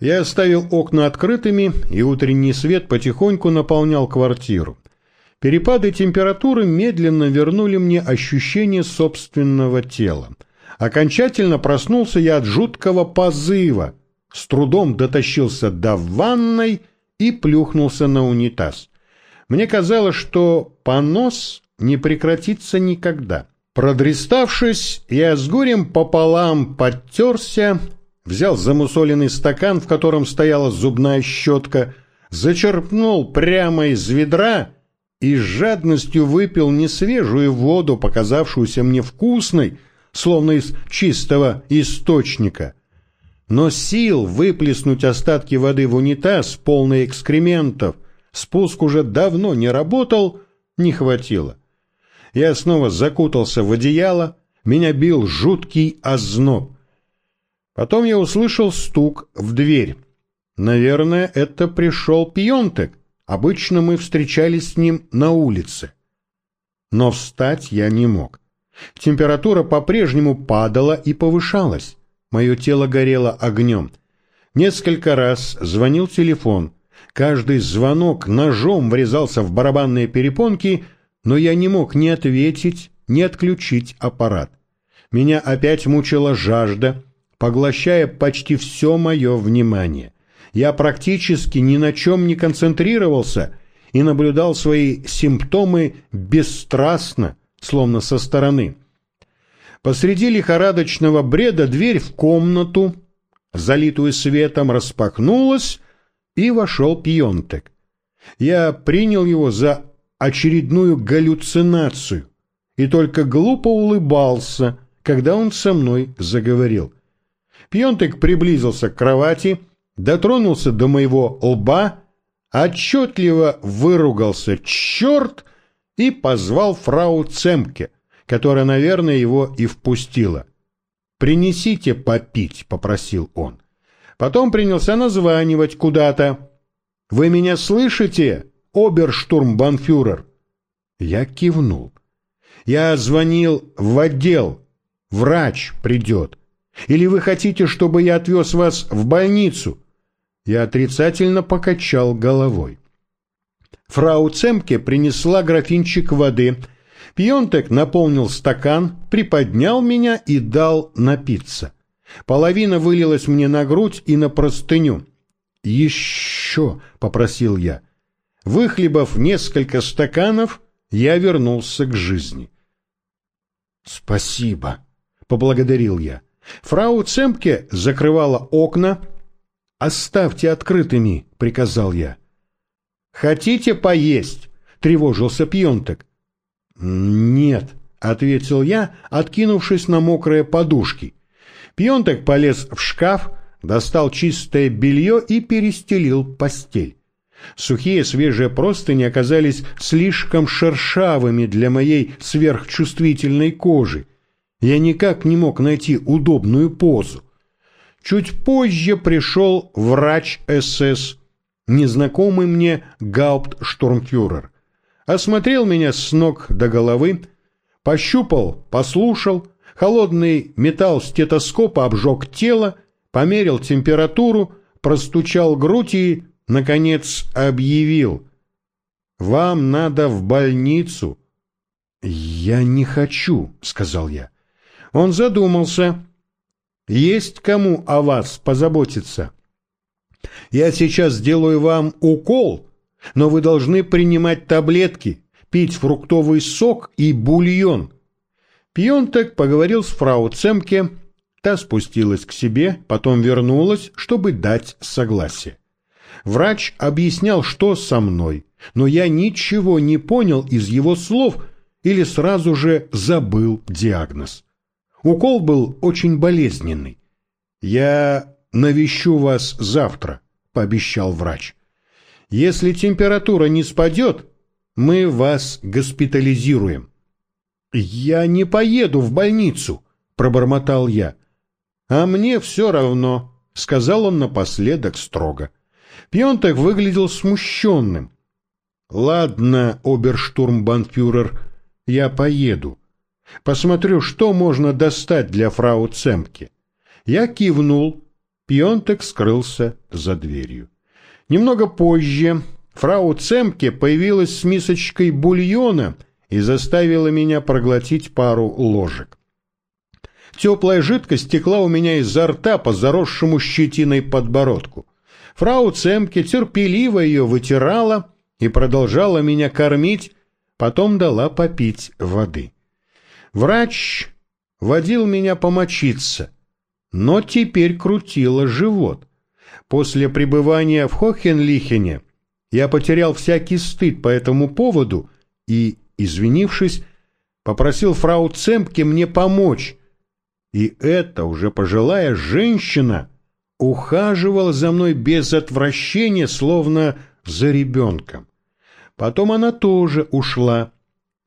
Я оставил окна открытыми, и утренний свет потихоньку наполнял квартиру. Перепады температуры медленно вернули мне ощущение собственного тела. Окончательно проснулся я от жуткого позыва, с трудом дотащился до ванной и плюхнулся на унитаз. Мне казалось, что понос не прекратится никогда. Продреставшись, я с горем пополам подтерся, взял замусоленный стакан, в котором стояла зубная щетка, зачерпнул прямо из ведра и с жадностью выпил несвежую воду, показавшуюся мне вкусной, словно из чистого источника. Но сил выплеснуть остатки воды в унитаз, полный экскрементов, спуск уже давно не работал, не хватило. Я снова закутался в одеяло, меня бил жуткий озноб. Потом я услышал стук в дверь. Наверное, это пришел Пионтек. Обычно мы встречались с ним на улице. Но встать я не мог. Температура по-прежнему падала и повышалась. Мое тело горело огнем. Несколько раз звонил телефон. Каждый звонок ножом врезался в барабанные перепонки — но я не мог ни ответить, ни отключить аппарат. Меня опять мучила жажда, поглощая почти все мое внимание. Я практически ни на чем не концентрировался и наблюдал свои симптомы бесстрастно, словно со стороны. Посреди лихорадочного бреда дверь в комнату, залитую светом, распахнулась, и вошел Пьонтек. Я принял его за очередную галлюцинацию и только глупо улыбался, когда он со мной заговорил. Пьонтек приблизился к кровати, дотронулся до моего лба, отчетливо выругался «Черт!» и позвал фрау Цемке, которая, наверное, его и впустила. «Принесите попить», — попросил он. Потом принялся названивать куда-то. «Вы меня слышите?» оберштурмбанфюрер. Я кивнул. Я звонил в отдел. Врач придет. Или вы хотите, чтобы я отвез вас в больницу? Я отрицательно покачал головой. Фрау Цемке принесла графинчик воды. Пьонтек наполнил стакан, приподнял меня и дал напиться. Половина вылилась мне на грудь и на простыню. «Еще!» — попросил я. Выхлебав несколько стаканов, я вернулся к жизни. «Спасибо», — поблагодарил я. Фрау Цемпке закрывала окна. «Оставьте открытыми», — приказал я. «Хотите поесть?» — тревожился Пьонтек. «Нет», — ответил я, откинувшись на мокрые подушки. Пьонтек полез в шкаф, достал чистое белье и перестелил постель. Сухие свежие простыни оказались слишком шершавыми для моей сверхчувствительной кожи. Я никак не мог найти удобную позу. Чуть позже пришел врач СС, незнакомый мне гауптштурмфюрер. Осмотрел меня с ног до головы, пощупал, послушал, холодный металл стетоскопа обжег тело, померил температуру, простучал грудь и наконец объявил «Вам надо в больницу». «Я не хочу», — сказал я. Он задумался. «Есть кому о вас позаботиться?» «Я сейчас сделаю вам укол, но вы должны принимать таблетки, пить фруктовый сок и бульон». Пьонтек поговорил с фрау Цемке, та спустилась к себе, потом вернулась, чтобы дать согласие. Врач объяснял, что со мной, но я ничего не понял из его слов или сразу же забыл диагноз. Укол был очень болезненный. «Я навещу вас завтра», — пообещал врач. «Если температура не спадет, мы вас госпитализируем». «Я не поеду в больницу», — пробормотал я. «А мне все равно», — сказал он напоследок строго. Пьонтек выглядел смущенным. «Ладно, оберштурмбанфюрер, я поеду. Посмотрю, что можно достать для фрау Цемки». Я кивнул. Пионтек скрылся за дверью. Немного позже фрау Цемке появилась с мисочкой бульона и заставила меня проглотить пару ложек. Теплая жидкость текла у меня изо рта по заросшему щетиной подбородку. Фрау Цемке терпеливо ее вытирала и продолжала меня кормить, потом дала попить воды. Врач водил меня помочиться, но теперь крутило живот. После пребывания в Хохенлихене я потерял всякий стыд по этому поводу и, извинившись, попросил фрау Цемпке мне помочь. И эта уже пожилая женщина ухаживала за мной без отвращения, словно за ребенком. Потом она тоже ушла,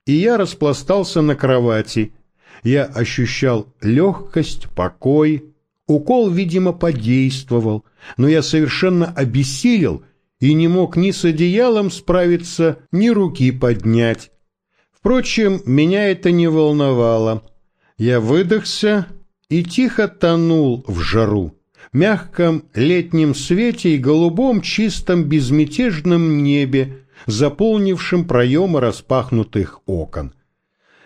и я распластался на кровати. Я ощущал легкость, покой. Укол, видимо, подействовал, но я совершенно обессилел и не мог ни с одеялом справиться, ни руки поднять. Впрочем, меня это не волновало. Я выдохся и тихо тонул в жару, мягком летнем свете и голубом чистом безмятежном небе, заполнившим проемы распахнутых окон.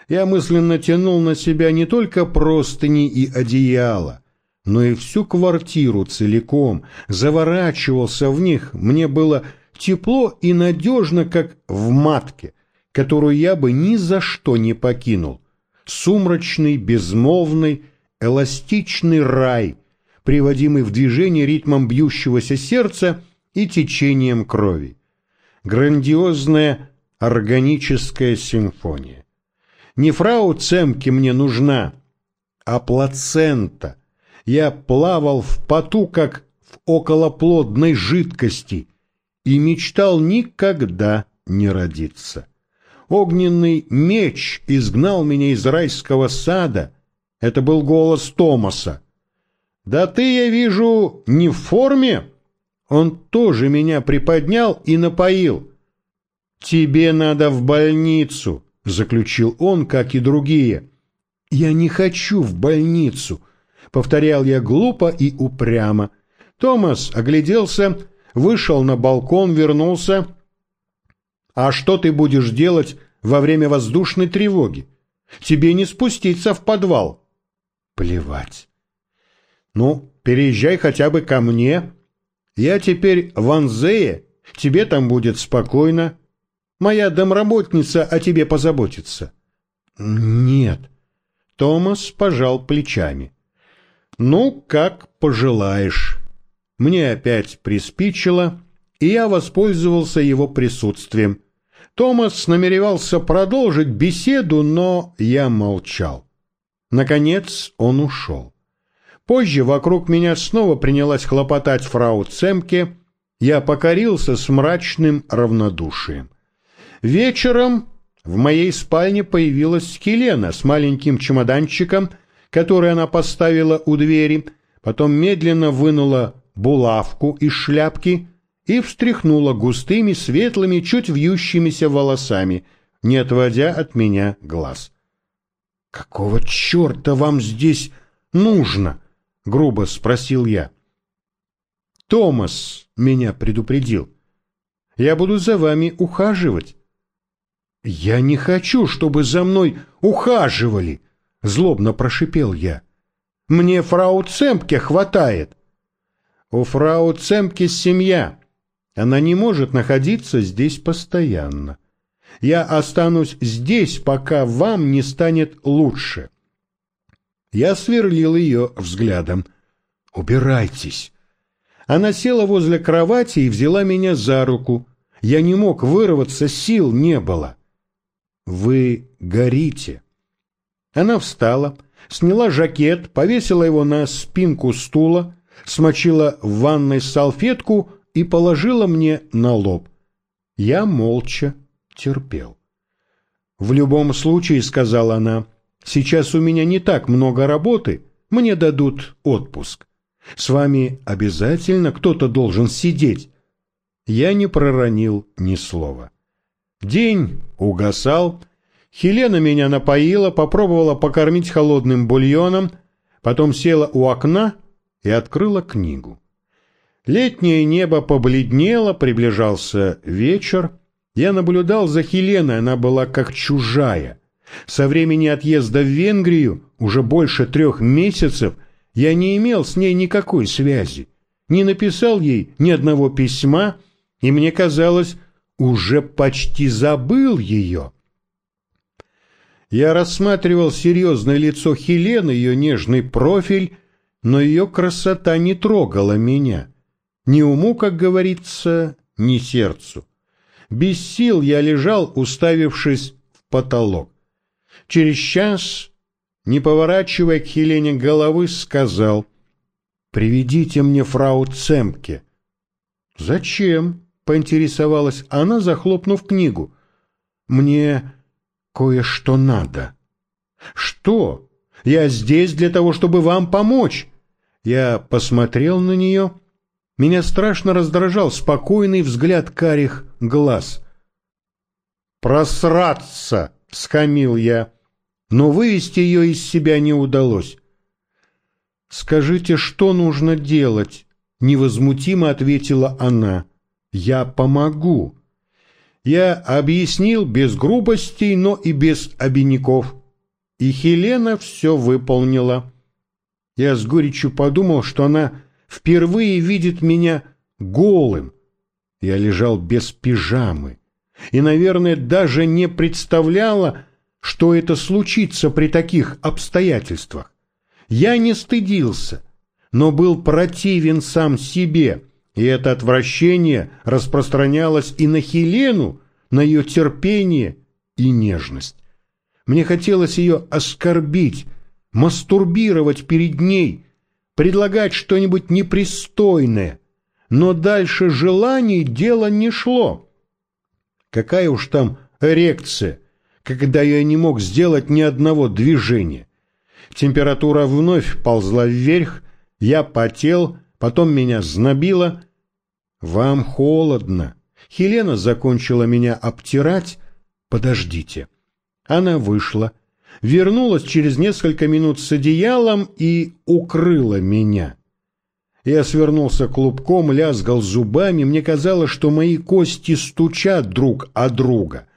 Я мысленно тянул на себя не только простыни и одеяло, но и всю квартиру целиком, заворачивался в них, мне было тепло и надежно, как в матке, которую я бы ни за что не покинул. Сумрачный, безмолвный, эластичный рай, приводимый в движение ритмом бьющегося сердца и течением крови грандиозная органическая симфония. Не фрау Цемки мне нужна, а плацента. Я плавал в поту, как в околоплодной жидкости, и мечтал никогда не родиться. Огненный меч изгнал меня из райского сада. Это был голос Томаса. «Да ты, я вижу, не в форме?» Он тоже меня приподнял и напоил. «Тебе надо в больницу», — заключил он, как и другие. «Я не хочу в больницу», — повторял я глупо и упрямо. Томас огляделся, вышел на балкон, вернулся. «А что ты будешь делать во время воздушной тревоги? Тебе не спуститься в подвал». «Плевать». «Ну, переезжай хотя бы ко мне», я теперь в Анзее, тебе там будет спокойно. Моя домработница о тебе позаботится. Нет. Томас пожал плечами. Ну, как пожелаешь. Мне опять приспичило, и я воспользовался его присутствием. Томас намеревался продолжить беседу, но я молчал. Наконец он ушел. Позже вокруг меня снова принялась хлопотать фрау Цемке. Я покорился с мрачным равнодушием. Вечером в моей спальне появилась Хелена с маленьким чемоданчиком, который она поставила у двери, потом медленно вынула булавку из шляпки и встряхнула густыми, светлыми, чуть вьющимися волосами, не отводя от меня глаз. «Какого черта вам здесь нужно?» — грубо спросил я. «Томас меня предупредил. Я буду за вами ухаживать». «Я не хочу, чтобы за мной ухаживали», — злобно прошипел я. «Мне фрау Цемпке хватает». «У фрау Цемпке семья. Она не может находиться здесь постоянно. Я останусь здесь, пока вам не станет лучше». Я сверлил ее взглядом. «Убирайтесь!» Она села возле кровати и взяла меня за руку. Я не мог вырваться, сил не было. «Вы горите!» Она встала, сняла жакет, повесила его на спинку стула, смочила в ванной салфетку и положила мне на лоб. Я молча терпел. «В любом случае», — сказала она, Сейчас у меня не так много работы, мне дадут отпуск. С вами обязательно кто-то должен сидеть. Я не проронил ни слова. День угасал. Хелена меня напоила, попробовала покормить холодным бульоном, потом села у окна и открыла книгу. Летнее небо побледнело, приближался вечер. Я наблюдал за Хеленой, она была как чужая. Со времени отъезда в Венгрию, уже больше трех месяцев, я не имел с ней никакой связи. Не написал ей ни одного письма, и мне казалось, уже почти забыл ее. Я рассматривал серьезное лицо Хелены, ее нежный профиль, но ее красота не трогала меня. Ни уму, как говорится, ни сердцу. Без сил я лежал, уставившись в потолок. Через час, не поворачивая к Хелене головы, сказал «Приведите мне фрау Цемке». «Зачем?» — поинтересовалась она, захлопнув книгу. «Мне кое-что надо». «Что? Я здесь для того, чтобы вам помочь». Я посмотрел на нее. Меня страшно раздражал спокойный взгляд карих глаз. «Просраться!» — схамил я. Но вывести ее из себя не удалось. «Скажите, что нужно делать?» — невозмутимо ответила она. «Я помогу». Я объяснил без грубостей, но и без обиняков. И Хелена все выполнила. Я с горечью подумал, что она впервые видит меня голым. Я лежал без пижамы и, наверное, даже не представляла, что это случится при таких обстоятельствах. Я не стыдился, но был противен сам себе, и это отвращение распространялось и на Хелену, на ее терпение и нежность. Мне хотелось ее оскорбить, мастурбировать перед ней, предлагать что-нибудь непристойное, но дальше желаний дело не шло. Какая уж там эрекция, когда я не мог сделать ни одного движения. Температура вновь ползла вверх, я потел, потом меня знобило. «Вам холодно». Хелена закончила меня обтирать. «Подождите». Она вышла вернулась через несколько минут с одеялом и укрыла меня. Я свернулся клубком, лязгал зубами, мне казалось, что мои кости стучат друг о друга.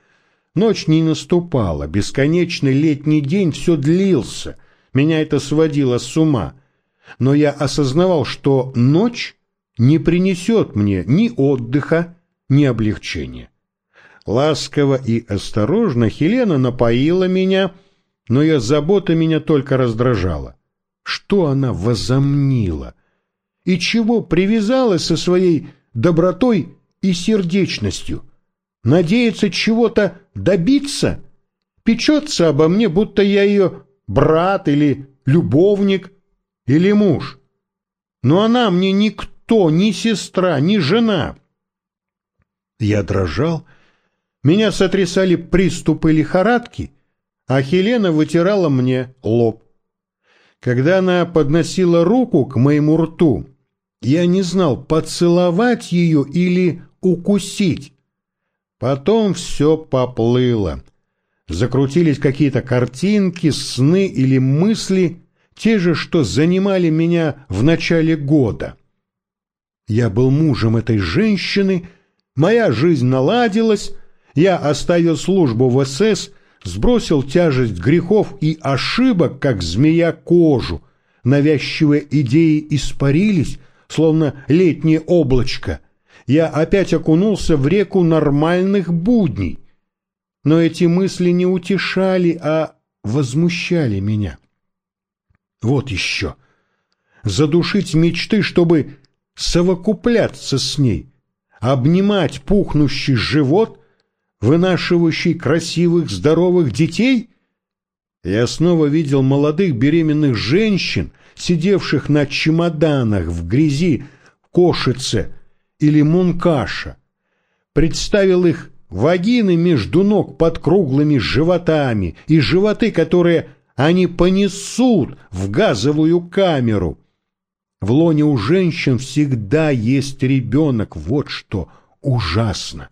Ночь не наступала, бесконечный летний день все длился, меня это сводило с ума. Но я осознавал, что ночь не принесет мне ни отдыха, ни облегчения. Ласково и осторожно Хелена напоила меня, — но ее забота меня только раздражала. Что она возомнила? И чего привязалась со своей добротой и сердечностью? Надеется чего-то добиться? Печется обо мне, будто я ее брат или любовник или муж. Но она мне никто, ни сестра, ни жена. Я дрожал, меня сотрясали приступы лихорадки — а Хелена вытирала мне лоб. Когда она подносила руку к моему рту, я не знал, поцеловать ее или укусить. Потом все поплыло. Закрутились какие-то картинки, сны или мысли, те же, что занимали меня в начале года. Я был мужем этой женщины, моя жизнь наладилась, я оставил службу в СС сбросил тяжесть грехов и ошибок, как змея кожу. Навязчивые идеи испарились, словно летнее облачко. Я опять окунулся в реку нормальных будней. Но эти мысли не утешали, а возмущали меня. Вот еще. Задушить мечты, чтобы совокупляться с ней, обнимать пухнущий живот вынашивающий красивых, здоровых детей? Я снова видел молодых беременных женщин, сидевших на чемоданах в грязи Кошице или Мункаша. Представил их вагины между ног под круглыми животами и животы, которые они понесут в газовую камеру. В лоне у женщин всегда есть ребенок, вот что ужасно.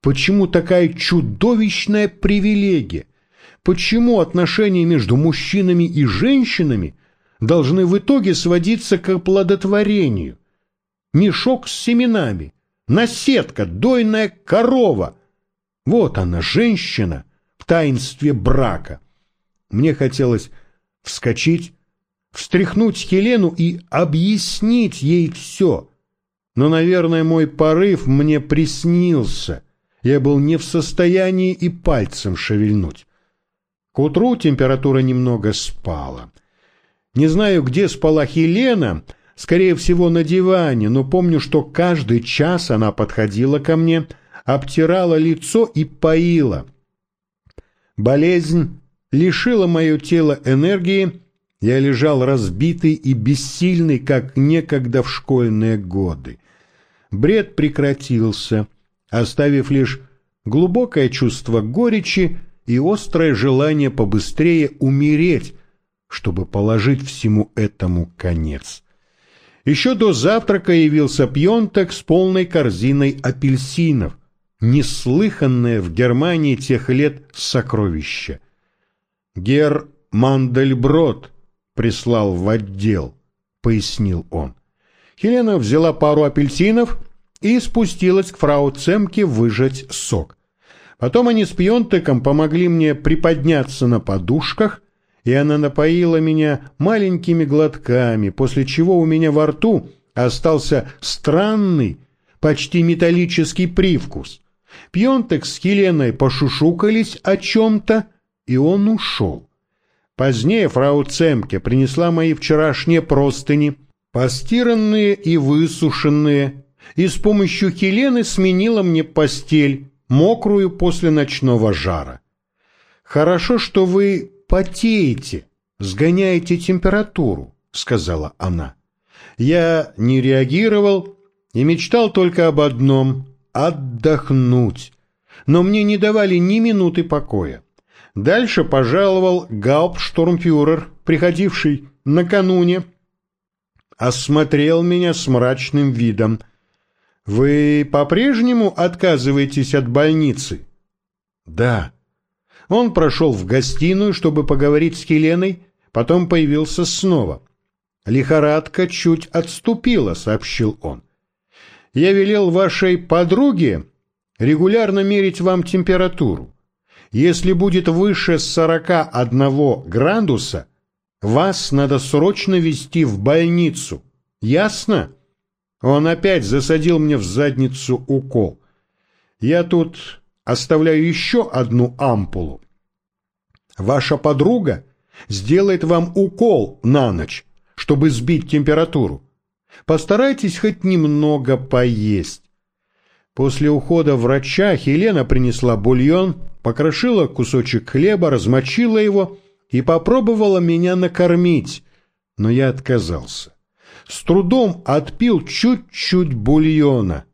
Почему такая чудовищная привилегия? Почему отношения между мужчинами и женщинами должны в итоге сводиться к оплодотворению. Мешок с семенами, наседка, дойная корова. Вот она, женщина в таинстве брака. Мне хотелось вскочить, встряхнуть Хелену и объяснить ей все. Но, наверное, мой порыв мне приснился. Я был не в состоянии и пальцем шевельнуть. К утру температура немного спала. Не знаю, где спала Хелена, скорее всего, на диване, но помню, что каждый час она подходила ко мне, обтирала лицо и поила. Болезнь лишила мое тело энергии, я лежал разбитый и бессильный, как некогда в школьные годы. Бред прекратился, оставив лишь глубокое чувство горечи и острое желание побыстрее умереть, чтобы положить всему этому конец. Еще до завтрака явился Пьонтек с полной корзиной апельсинов, неслыханное в Германии тех лет сокровище. Гер Мандельброд прислал в отдел, пояснил он. Хелена взяла пару апельсинов и спустилась к фрау Цемке выжать сок. Потом они с Пьонтеком помогли мне приподняться на подушках, и она напоила меня маленькими глотками, после чего у меня во рту остался странный, почти металлический привкус. Пьонтек с Хеленой пошушукались о чем-то, и он ушел. Позднее фрау Цемке принесла мои вчерашние простыни, постиранные и высушенные, и с помощью Хелены сменила мне постель, мокрую после ночного жара. «Хорошо, что вы потеете, сгоняете температуру», — сказала она. Я не реагировал и мечтал только об одном — отдохнуть. Но мне не давали ни минуты покоя. Дальше пожаловал гауптштурмфюрер, приходивший накануне, осмотрел меня с мрачным видом. «Вы по-прежнему отказываетесь от больницы?» «Да». Он прошел в гостиную, чтобы поговорить с Хеленой, потом появился снова. «Лихорадка чуть отступила», — сообщил он. «Я велел вашей подруге регулярно мерить вам температуру. Если будет выше 41 градуса, вас надо срочно везти в больницу. Ясно? Он опять засадил мне в задницу укол. Я тут оставляю еще одну ампулу. Ваша подруга сделает вам укол на ночь, чтобы сбить температуру. Постарайтесь хоть немного поесть. После ухода врача Хелена принесла бульон, покрошила кусочек хлеба, размочила его и попробовала меня накормить, но я отказался. С трудом отпил чуть-чуть бульона.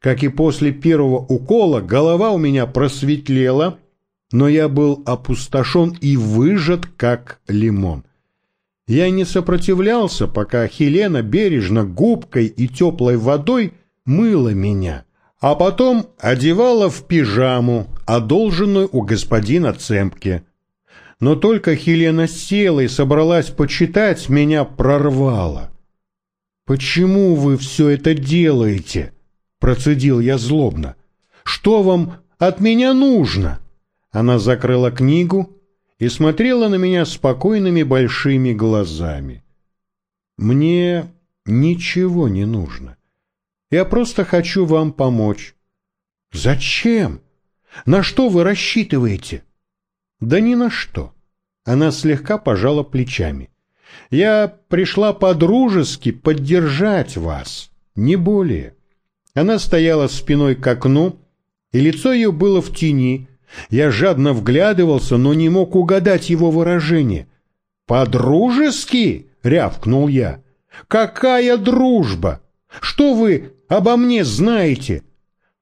Как и после первого укола, голова у меня просветлела, но я был опустошен и выжат, как лимон. Я не сопротивлялся, пока Хелена бережно губкой и теплой водой мыла меня а потом одевала в пижаму, одолженную у господина Цемпке. Но только Хелена села и собралась почитать, меня прорвало. «Почему вы все это делаете?» — процедил я злобно. «Что вам от меня нужно?» Она закрыла книгу и смотрела на меня спокойными большими глазами. «Мне ничего не нужно. Я просто хочу вам помочь. Зачем? На что вы рассчитываете? Да ни на что. Она слегка пожала плечами. Я пришла по-дружески поддержать вас, не более. Она стояла спиной к окну, и лицо ее было в тени. Я жадно вглядывался, но не мог угадать его выражение. «По-дружески?» — рявкнул я. «Какая дружба? Что вы обо мне знаете?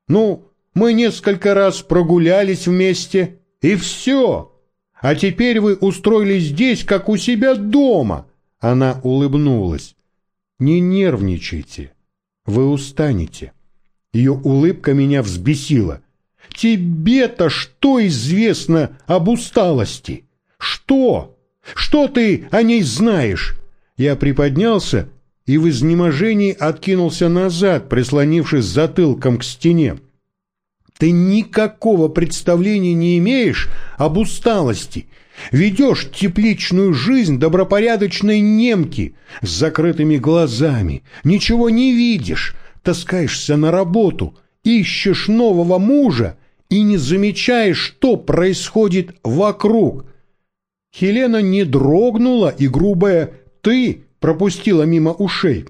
Ну, мы несколько раз прогулялись вместе, и все. А теперь вы устроились здесь, как у себя дома. Она улыбнулась. Не нервничайте, вы устанете. Ее улыбка меня взбесила. Тебе-то что известно об усталости? Что? Что ты о ней знаешь? Я приподнялся и в изнеможении откинулся назад, прислонившись затылком к стене. Ты никакого представления не имеешь об усталости. Ведешь тепличную жизнь добропорядочной немки с закрытыми глазами, ничего не видишь, таскаешься на работу, ищешь нового мужа и не замечаешь, что происходит вокруг. Хелена не дрогнула, и грубая «ты» пропустила мимо ушей.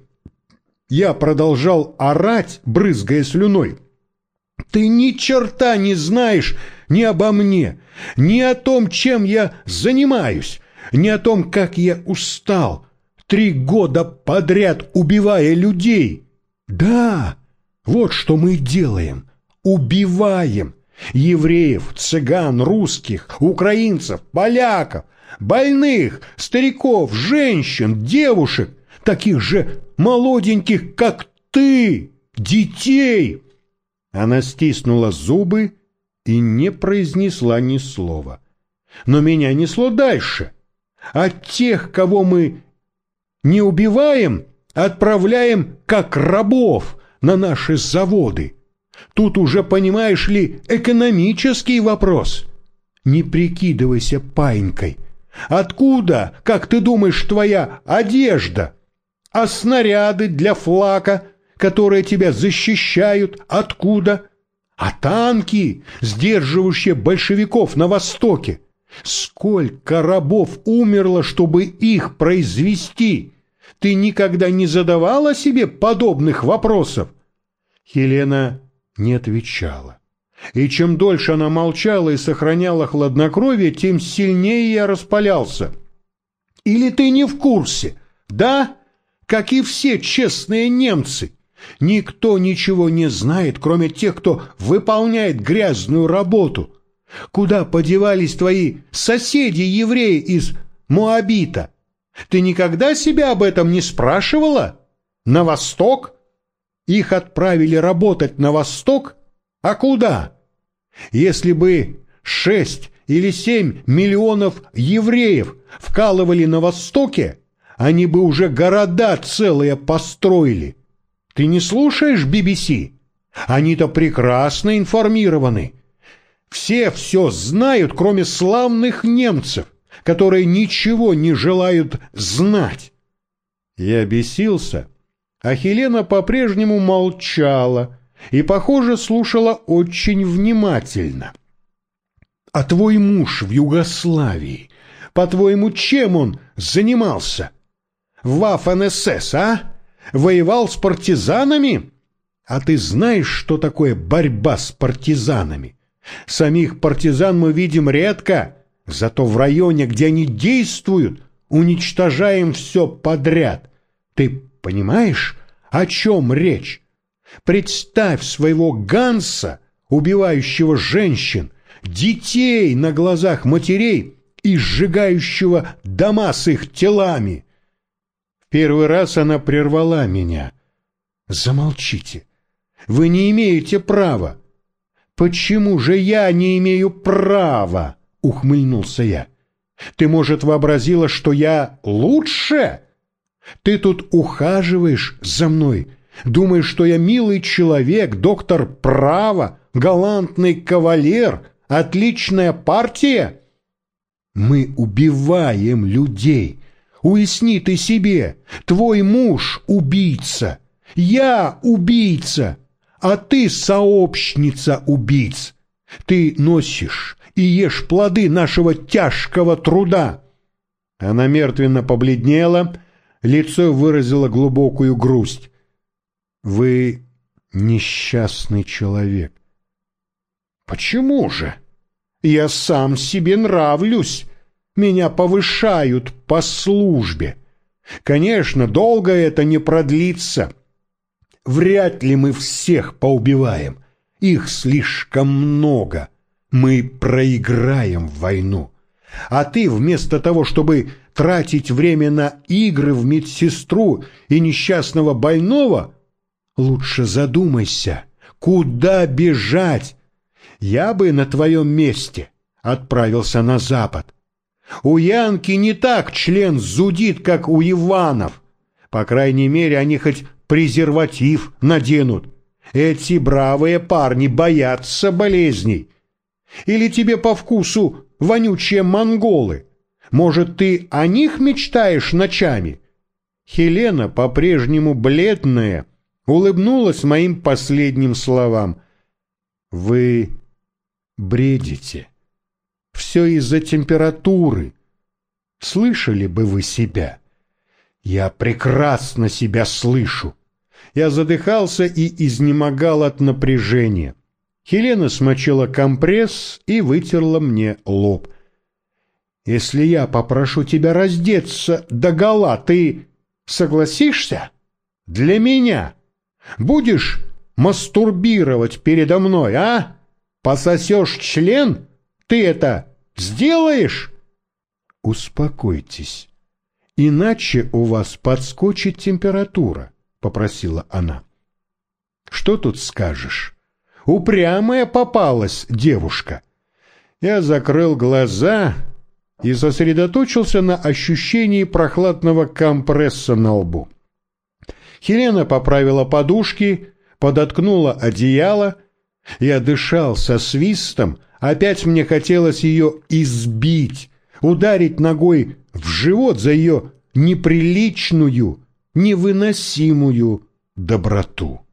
Я продолжал орать, брызгая слюной. Ты ни черта не знаешь ни обо мне, ни о том, чем я занимаюсь, ни о том, как я устал, три года подряд убивая людей. Да, вот что мы делаем. Убиваем евреев, цыган, русских, украинцев, поляков, больных, стариков, женщин, девушек, таких же молоденьких, как ты, детей, она стиснула зубы и не произнесла ни слова. Но меня несло дальше. От тех, кого мы не убиваем, отправляем как рабов на наши заводы. Тут уже, понимаешь ли, экономический вопрос. Не прикидывайся паинькой. Откуда, как ты думаешь, твоя одежда? А снаряды для флака – которые тебя защищают, откуда? А танки, сдерживающие большевиков на Востоке. Сколько рабов умерло, чтобы их произвести? Ты никогда не задавала себе подобных вопросов? Хелена не отвечала. И чем дольше она молчала и сохраняла хладнокровие, тем сильнее я распалялся. Или ты не в курсе, да? Как и все честные немцы. Никто ничего не знает, кроме тех, кто выполняет грязную работу. Куда подевались твои соседи-евреи из Моабита? Ты никогда себя об этом не спрашивала? На восток? Их отправили работать на восток? А куда? Если бы шесть или семь миллионов евреев вкалывали на востоке, они бы уже города целые построили. Ты не слушаешь BBC? Они-то прекрасно информированы. Все все знают, кроме славных немцев, которые ничего не желают знать. Я бесился, а Хелена по-прежнему молчала и, похоже, слушала очень внимательно. «А твой муж в Югославии, по-твоему, чем он занимался? В Вафен-СС, а?» Воевал с партизанами? А ты знаешь, что такое борьба с партизанами? Самих партизан мы видим редко, зато в районе, где они действуют, уничтожаем все подряд. Ты понимаешь, о чем речь? Представь своего Ганса, убивающего женщин, детей на глазах матерей и сжигающего дома с их телами. Первый раз она прервала меня. Замолчите. Вы не имеете права. Почему же я не имею права? Ухмыльнулся я. Ты, может, вообразила, что я лучше? Ты тут ухаживаешь за мной, думаешь, что я милый человек, доктор права, галантный кавалер, отличная партия? Мы убиваем людей, Уясни ты себе, твой муж — убийца, я — убийца, а ты — сообщница убийц. Ты носишь и ешь плоды нашего тяжкого труда. Она мертвенно побледнела, лицо выразило глубокую грусть. Вы несчастный человек. Почему же? Я сам себе нравлюсь, меня повышают по службе. Конечно, долго это не продлится. Вряд ли мы всех поубиваем. Их слишком много. Мы проиграем войну. А ты вместо того, чтобы тратить время на игры в медсестру и несчастного больного, лучше задумайся, куда бежать. Я бы на твоем месте отправился на запад. У Янки не так член зудит, как у Иванов. По крайней мере, они хоть презерватив наденут. Эти бравые парни боятся болезней. Или тебе по вкусу вонючие монголы? Может, ты о них мечтаешь ночами?» Хелена, по-прежнему бледная, улыбнулась моим последним словам. «Вы бредите. Все из-за температуры. Слышали бы вы себя?» «Я прекрасно себя слышу. Я задыхался и изнемогал от напряжения. Хелена смочила компресс и вытерла мне лоб. «Если я попрошу тебя раздеться догола, ты согласишься? Для меня. Будешь мастурбировать передо мной, а? Пососешь член? Ты это сделаешь?» «Успокойтесь, иначе у вас подскочит температура», — попросила она. «Что тут скажешь?» Упрямая попалась девушка. Я закрыл глаза и сосредоточился на ощущении прохладного компресса на лбу. Хелена поправила подушки, подоткнула одеяло. Я дышал со свистом, опять мне хотелось ее избить, ударить ногой в живот за ее неприличную, невыносимую доброту.